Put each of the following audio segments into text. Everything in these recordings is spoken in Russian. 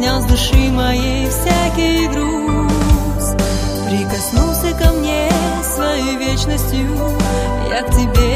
снял с души моей всякий груз. Прикоснулся ко мне своей вечностью, я к тебе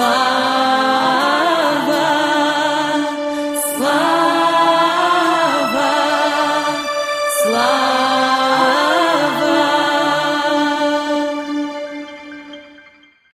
alive.